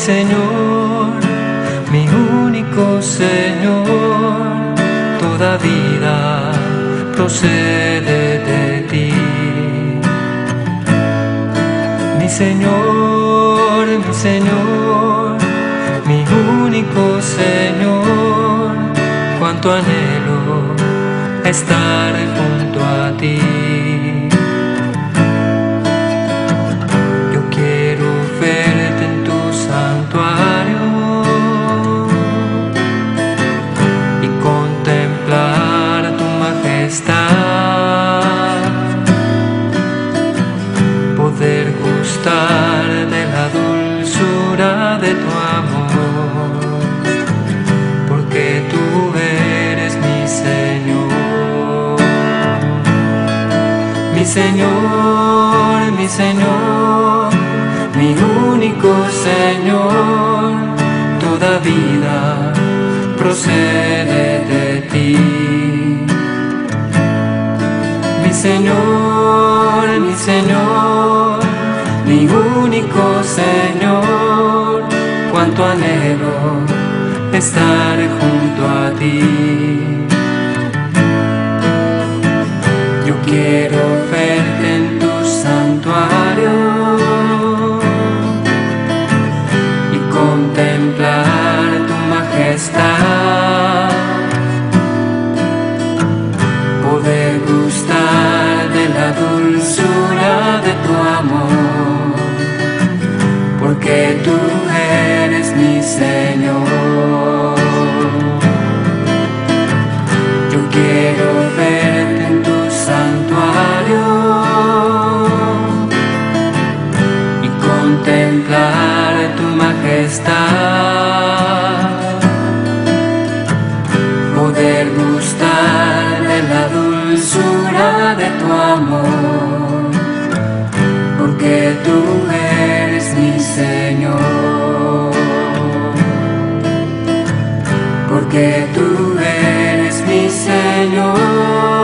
Señor, mi único Señor, toda vida procede de ti. Mi Señor, mi Señor, mi único Señor, cuánto anhelo estar junto a ti. De tu amor, porque tú eres mi Señor, mi Señor, mi Señor, mi único Señor, toda vida procede de ti. Mi Señor, mi Señor, mi único Señor, cuánto anhelo estar junto a ti. Yo quiero Señor. Yo quiero verte en tu santuario y contemplar tu majestad, poder gustar de la dulzura de tu amor, porque tú Que tú eres mi Señor.